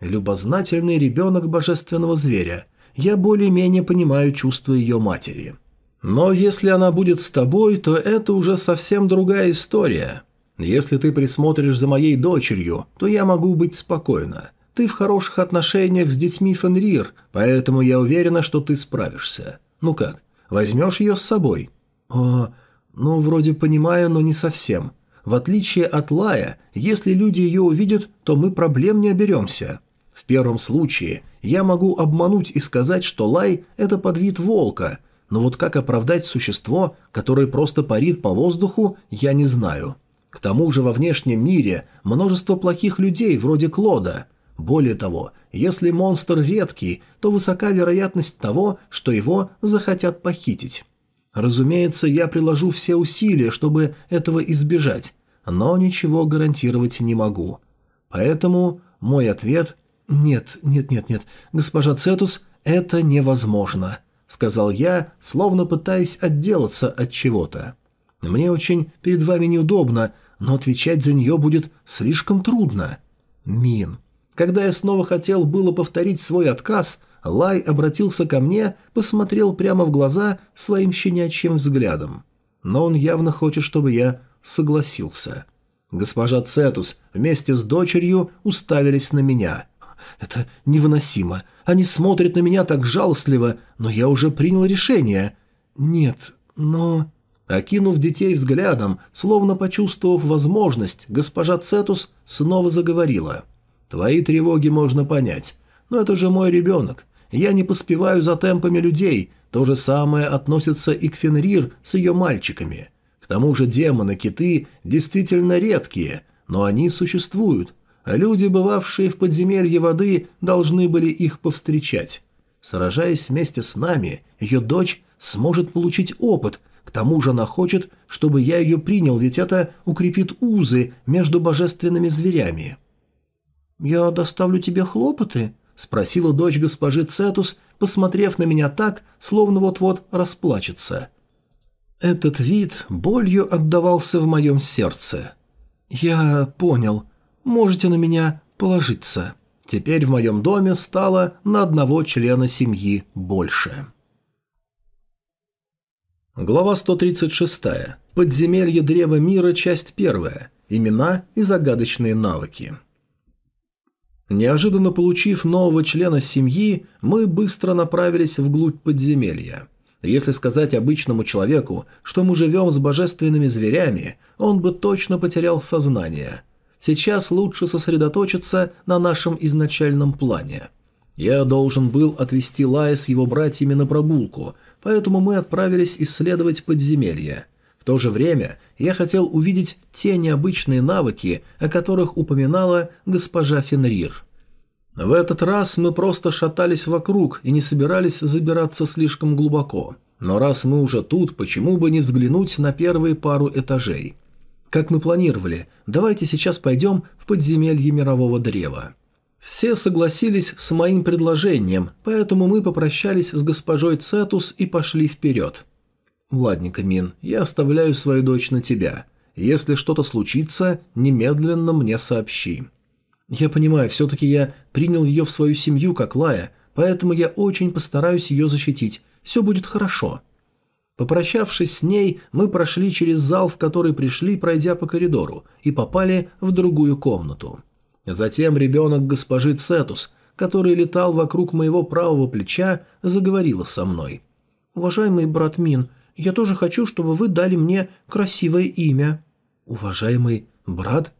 Любознательный ребенок божественного зверя. Я более-менее понимаю чувства ее матери. Но если она будет с тобой, то это уже совсем другая история. Если ты присмотришь за моей дочерью, то я могу быть спокойна. Ты в хороших отношениях с детьми Фенрир, поэтому я уверена, что ты справишься. Ну как, возьмешь ее с собой? О, «Ну, вроде понимаю, но не совсем. В отличие от Лая, если люди ее увидят, то мы проблем не оберемся. В первом случае я могу обмануть и сказать, что Лай – это подвид волка, но вот как оправдать существо, которое просто парит по воздуху, я не знаю. К тому же во внешнем мире множество плохих людей, вроде Клода. Более того, если монстр редкий, то высока вероятность того, что его захотят похитить. Разумеется, я приложу все усилия, чтобы этого избежать, но ничего гарантировать не могу. Поэтому мой ответ – нет, нет, нет, нет, госпожа Цетус, это невозможно, сказал я, словно пытаясь отделаться от чего-то. Мне очень перед вами неудобно, но отвечать за нее будет слишком трудно. Мин. Когда я снова хотел было повторить свой отказ – Лай обратился ко мне, посмотрел прямо в глаза своим щенячьим взглядом. Но он явно хочет, чтобы я согласился. Госпожа Цетус вместе с дочерью уставились на меня. Это невыносимо. Они смотрят на меня так жалостливо, но я уже принял решение. Нет, но... Окинув детей взглядом, словно почувствовав возможность, госпожа Цетус снова заговорила. «Твои тревоги можно понять, но это же мой ребенок. Я не поспеваю за темпами людей, то же самое относится и к Фенрир с ее мальчиками. К тому же демоны-киты действительно редкие, но они существуют, люди, бывавшие в подземелье воды, должны были их повстречать. Сражаясь вместе с нами, ее дочь сможет получить опыт, к тому же она хочет, чтобы я ее принял, ведь это укрепит узы между божественными зверями. «Я доставлю тебе хлопоты?» – спросила дочь госпожи Цетус, посмотрев на меня так, словно вот-вот расплачется. Этот вид болью отдавался в моем сердце. «Я понял. Можете на меня положиться. Теперь в моем доме стало на одного члена семьи больше». Глава 136. Подземелье Древа Мира, часть 1. Имена и загадочные навыки. Неожиданно получив нового члена семьи, мы быстро направились вглубь подземелья. Если сказать обычному человеку, что мы живем с божественными зверями, он бы точно потерял сознание. Сейчас лучше сосредоточиться на нашем изначальном плане. Я должен был отвезти Лая с его братьями на прогулку, поэтому мы отправились исследовать подземелье. В то же время я хотел увидеть те необычные навыки, о которых упоминала госпожа Фенрир. В этот раз мы просто шатались вокруг и не собирались забираться слишком глубоко. Но раз мы уже тут, почему бы не взглянуть на первые пару этажей? Как мы планировали, давайте сейчас пойдем в подземелье мирового древа. Все согласились с моим предложением, поэтому мы попрощались с госпожой Цетус и пошли вперед. «Ладненько, Мин, я оставляю свою дочь на тебя. Если что-то случится, немедленно мне сообщи». «Я понимаю, все-таки я принял ее в свою семью, как Лая, поэтому я очень постараюсь ее защитить. Все будет хорошо». Попрощавшись с ней, мы прошли через зал, в который пришли, пройдя по коридору, и попали в другую комнату. Затем ребенок госпожи Цетус, который летал вокруг моего правого плеча, заговорила со мной. «Уважаемый брат Мин, я тоже хочу, чтобы вы дали мне красивое имя». «Уважаемый брат?»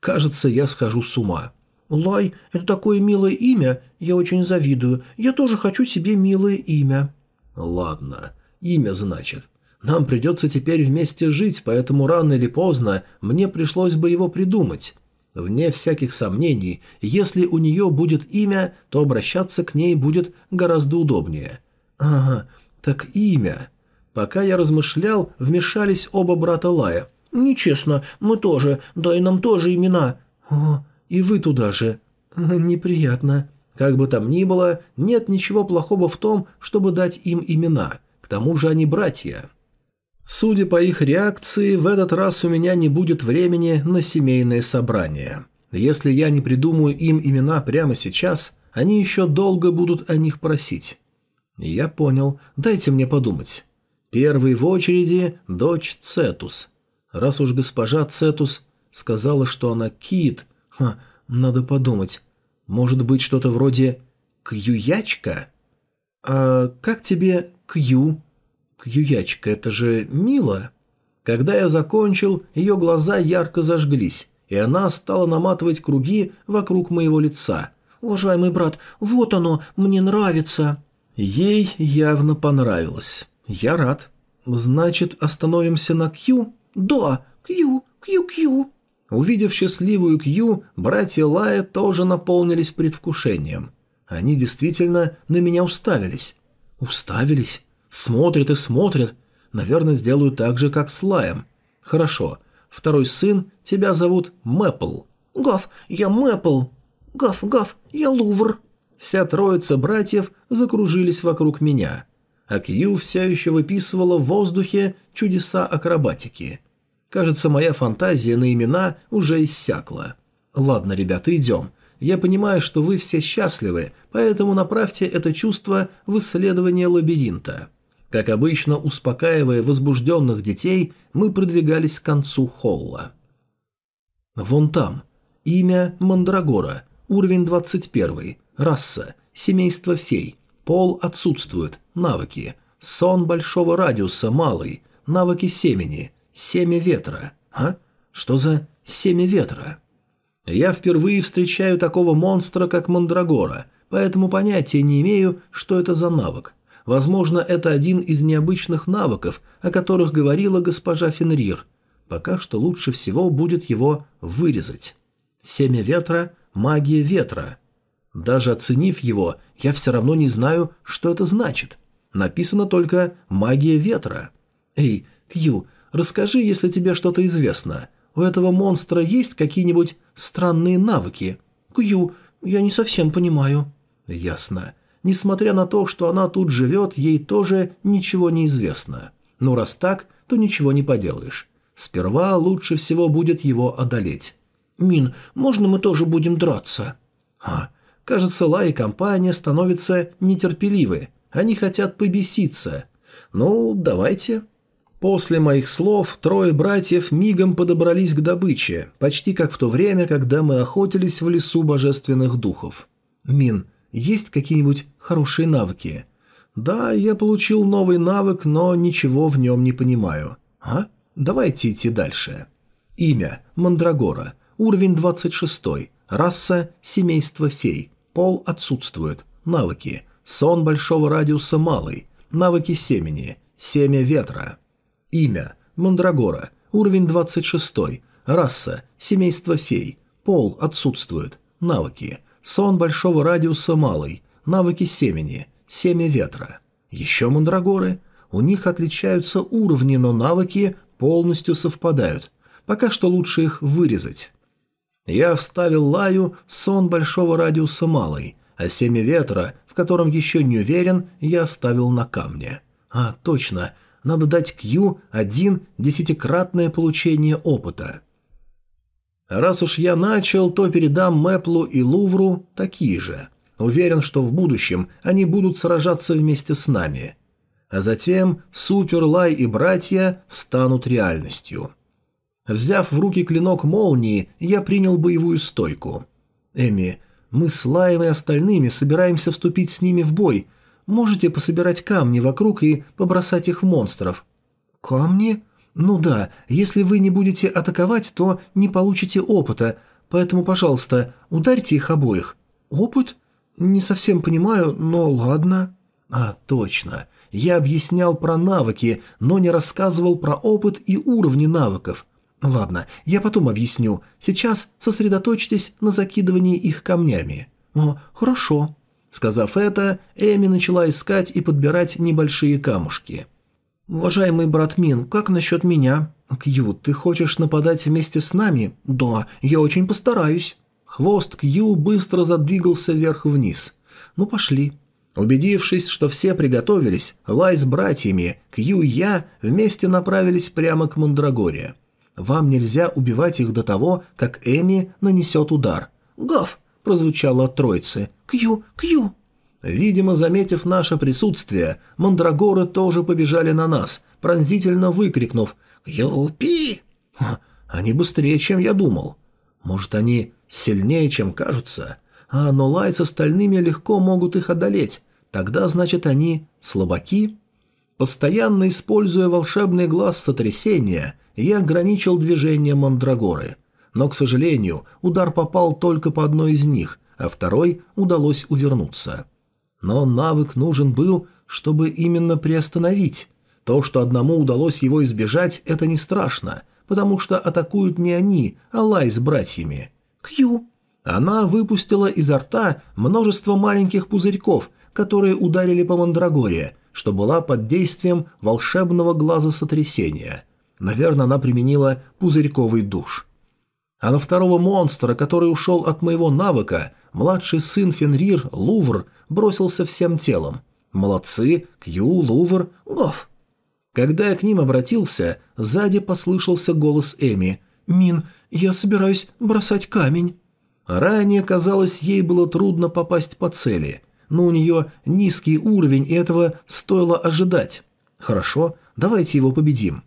«Кажется, я схожу с ума». «Лай, это такое милое имя, я очень завидую. Я тоже хочу себе милое имя». «Ладно, имя значит. Нам придется теперь вместе жить, поэтому рано или поздно мне пришлось бы его придумать». Вне всяких сомнений, если у нее будет имя, то обращаться к ней будет гораздо удобнее. Ага, так имя. Пока я размышлял, вмешались оба брата Лая. «Нечестно, мы тоже, дай нам тоже имена». «О, и вы туда же». «Неприятно». Как бы там ни было, нет ничего плохого в том, чтобы дать им имена. К тому же они братья. Судя по их реакции, в этот раз у меня не будет времени на семейное собрание. Если я не придумаю им имена прямо сейчас, они еще долго будут о них просить. Я понял. Дайте мне подумать. Первый в очереди – дочь Цетус. Раз уж госпожа Цетус сказала, что она кит, ха, надо подумать. Может быть, что-то вроде «кьюячка»? А как тебе «кью»? «Кьюячка, это же мило!» Когда я закончил, ее глаза ярко зажглись, и она стала наматывать круги вокруг моего лица. «Уважаемый брат, вот оно, мне нравится!» Ей явно понравилось. «Я рад. Значит, остановимся на Кью?» «Да, Кью, Кью-Кью!» Увидев счастливую Кью, братья Лая тоже наполнились предвкушением. Они действительно на меня уставились. Уставились? Смотрят и смотрят. Наверное, сделают так же, как с Лаем. Хорошо. Второй сын, тебя зовут Мэпл. Гав, я Мэпл. Гав, Гав, я Лувр. Вся троица братьев закружились вокруг меня. А Кью все еще выписывала в воздухе чудеса акробатики. Кажется, моя фантазия на имена уже иссякла. Ладно, ребята, идем. Я понимаю, что вы все счастливы, поэтому направьте это чувство в исследование лабиринта. Как обычно, успокаивая возбужденных детей, мы продвигались к концу холла. Вон там. Имя Мандрагора. Уровень 21. Раса. Семейство фей. Пол отсутствует. Навыки. Сон большого радиуса малый. Навыки семени. Семя ветра. А? Что за семя ветра? Я впервые встречаю такого монстра, как Мандрагора, поэтому понятия не имею, что это за навык. Возможно, это один из необычных навыков, о которых говорила госпожа Фенрир. Пока что лучше всего будет его вырезать. Семя ветра – магия ветра. Даже оценив его, я все равно не знаю, что это значит. Написано только «магия ветра». Эй, Кью, расскажи, если тебе что-то известно. У этого монстра есть какие-нибудь странные навыки? Кью, я не совсем понимаю. Ясно. Несмотря на то, что она тут живет, ей тоже ничего не известно. Но раз так, то ничего не поделаешь. Сперва лучше всего будет его одолеть. «Мин, можно мы тоже будем драться?» «А, кажется, Ла и компания становятся нетерпеливы. Они хотят побеситься. Ну, давайте». После моих слов трое братьев мигом подобрались к добыче, почти как в то время, когда мы охотились в лесу божественных духов. «Мин, есть какие-нибудь хорошие навыки? Да, я получил новый навык, но ничего в нем не понимаю. А? Давайте идти дальше. Имя – Мандрагора. Уровень 26. Раса – семейство фей. Пол отсутствует. Навыки. Сон большого радиуса малый. Навыки семени. Семя ветра. Имя. Мандрагора. Уровень 26. Раса. Семейство фей. Пол отсутствует. Навыки. Сон большого радиуса малый. Навыки семени. Семя ветра. Еще мандрагоры. У них отличаются уровни, но навыки полностью совпадают. Пока что лучше их вырезать. Я вставил лаю сон большого радиуса малый, а семя ветра, в котором еще не уверен, я оставил на камне. А, точно, надо дать Кью один десятикратное получение опыта. Раз уж я начал, то передам Мэплу и Лувру такие же. Уверен, что в будущем они будут сражаться вместе с нами. А затем Супер, Лай и братья станут реальностью. Взяв в руки клинок молнии, я принял боевую стойку. «Эми, мы с Лаем и остальными собираемся вступить с ними в бой. Можете пособирать камни вокруг и побросать их в монстров». «Камни?» «Ну да, если вы не будете атаковать, то не получите опыта, поэтому, пожалуйста, ударьте их обоих». «Опыт? Не совсем понимаю, но ладно». «А, точно. Я объяснял про навыки, но не рассказывал про опыт и уровни навыков. «Ладно, я потом объясню. Сейчас сосредоточьтесь на закидывании их камнями». «О, хорошо». Сказав это, Эми начала искать и подбирать небольшие камушки. «Уважаемый брат Мин, как насчет меня?» «Кью, ты хочешь нападать вместе с нами?» «Да, я очень постараюсь». Хвост Кью быстро задвигался вверх-вниз. «Ну, пошли». Убедившись, что все приготовились, Лай с братьями, Кью и я вместе направились прямо к Мандрагоре. Вам нельзя убивать их до того, как Эми нанесет удар. «Гав!» – прозвучало от троицы. «Кью! Кью!» Видимо, заметив наше присутствие, мандрагоры тоже побежали на нас, пронзительно выкрикнув «Кью-пи!». Они быстрее, чем я думал. Может, они сильнее, чем кажутся? А Нолай с остальными легко могут их одолеть. Тогда, значит, они слабаки? Постоянно используя волшебный глаз сотрясения, я ограничил движение Мандрагоры. Но, к сожалению, удар попал только по одной из них, а второй удалось увернуться. Но навык нужен был, чтобы именно приостановить. То, что одному удалось его избежать, это не страшно, потому что атакуют не они, а Лай с братьями. «Кью!» Она выпустила изо рта множество маленьких пузырьков, которые ударили по Мандрагоре, что была под действием волшебного глаза сотрясения. Наверное, она применила пузырьковый душ. А на второго монстра, который ушел от моего навыка, младший сын Фенрир, Лувр, бросился всем телом. Молодцы, Кью, Лувр, Гоф. Когда я к ним обратился, сзади послышался голос Эми. «Мин, я собираюсь бросать камень». Ранее, казалось, ей было трудно попасть по цели, но у нее низкий уровень, и этого стоило ожидать. «Хорошо, давайте его победим».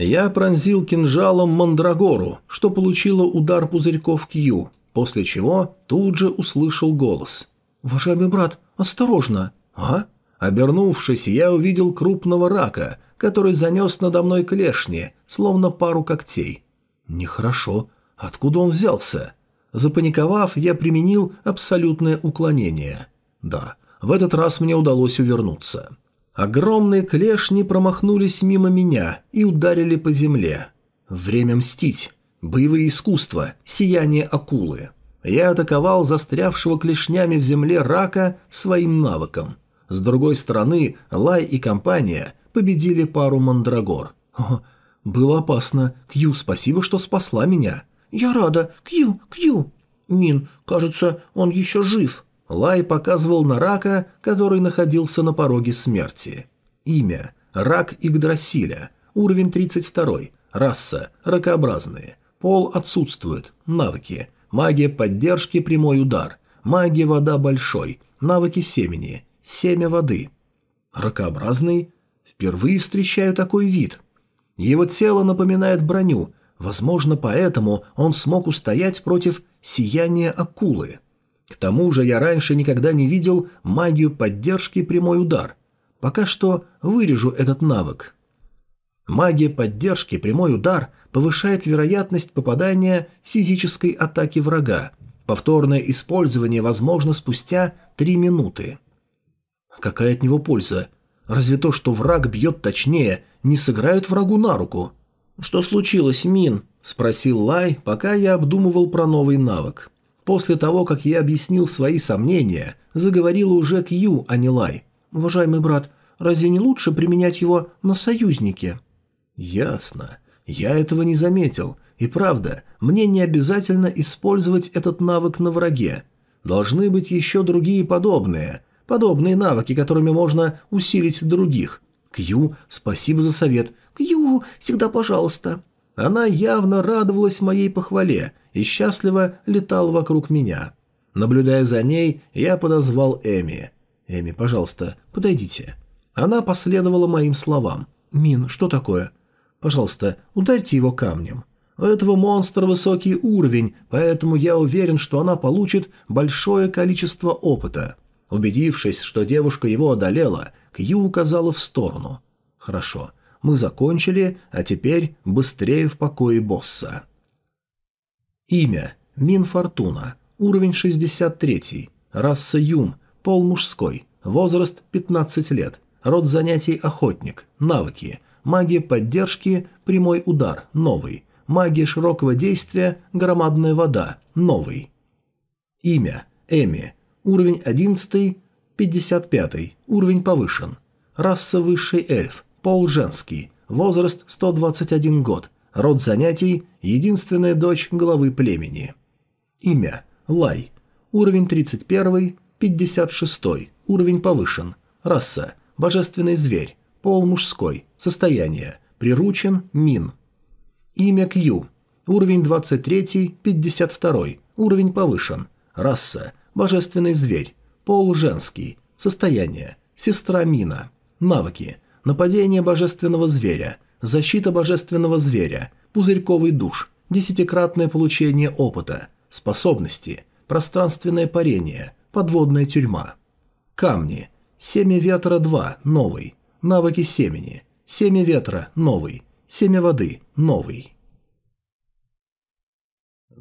Я пронзил кинжалом Мандрагору, что получило удар пузырьков Кью, после чего тут же услышал голос. «Уважаемый брат, осторожно!» «А?» Обернувшись, я увидел крупного рака, который занес надо мной клешни, словно пару когтей. «Нехорошо. Откуда он взялся?» Запаниковав, я применил абсолютное уклонение. Да, в этот раз мне удалось увернуться. Огромные клешни промахнулись мимо меня и ударили по земле. Время мстить. Боевые искусства. Сияние акулы. Я атаковал застрявшего клешнями в земле рака своим навыком. С другой стороны, Лай и компания победили пару мандрагор. О, было опасно. Кью, спасибо, что спасла меня. Я рада. Кью, Кью. Мин, кажется, он еще жив. Лай показывал на рака, который находился на пороге смерти. Имя – рак Игдрасиля, уровень 32, раса – ракообразные, пол отсутствует, навыки – магия поддержки прямой удар, магия вода большой, навыки семени, семя воды. Ракообразный? Впервые встречаю такой вид. Его тело напоминает броню, возможно, поэтому он смог устоять против сияния акулы. К тому же я раньше никогда не видел магию поддержки прямой удар. Пока что вырежу этот навык. Магия поддержки «Прямой удар» повышает вероятность попадания физической атаки врага. Повторное использование возможно спустя 3 минуты. Какая от него польза? Разве то, что враг бьет точнее, не сыграет врагу на руку? «Что случилось, Мин?» – спросил Лай, пока я обдумывал про новый навык. После того, как я объяснил свои сомнения, заговорила уже Кью, а не Лай. «Уважаемый брат, разве не лучше применять его на союзнике?» «Ясно. Я этого не заметил. И правда, мне не обязательно использовать этот навык на враге. Должны быть еще другие подобные. Подобные навыки, которыми можно усилить других. Кью, спасибо за совет. Кью, всегда пожалуйста». Она явно радовалась моей похвале и счастливо летал вокруг меня. Наблюдая за ней, я подозвал Эми. «Эми, пожалуйста, подойдите». Она последовала моим словам. «Мин, что такое?» Пожалуйста, ударьте его камнем. У этого монстра высокий уровень, поэтому я уверен, что она получит большое количество опыта. Убедившись, что девушка его одолела, Кью указала в сторону. Хорошо, мы закончили, а теперь быстрее в покое босса. Имя. Мин Фортуна. Уровень 63. Раса Юм. Пол мужской. Возраст 15 лет. Род занятий охотник. Навыки. Магия поддержки – прямой удар, новый. Магия широкого действия – громадная вода, новый. Имя – Эми. Уровень 11, 55, уровень повышен. Раса высший эльф, пол женский, возраст 121 год, род занятий – единственная дочь главы племени. Имя – Лай. Уровень 31, 56, уровень повышен. Раса – божественный зверь, Пол мужской. Состояние. Приручен. Мин. Имя Кью. Уровень 23, 52. Уровень повышен. Раса. Божественный зверь. Пол женский. Состояние. Сестра Мина. Навыки. Нападение божественного зверя. Защита божественного зверя. Пузырьковый душ. Десятикратное получение опыта. Способности. Пространственное парение. Подводная тюрьма. Камни. Семя ветра 2. Новый. Навыки семени. Семя ветра – новый. Семя воды – новый.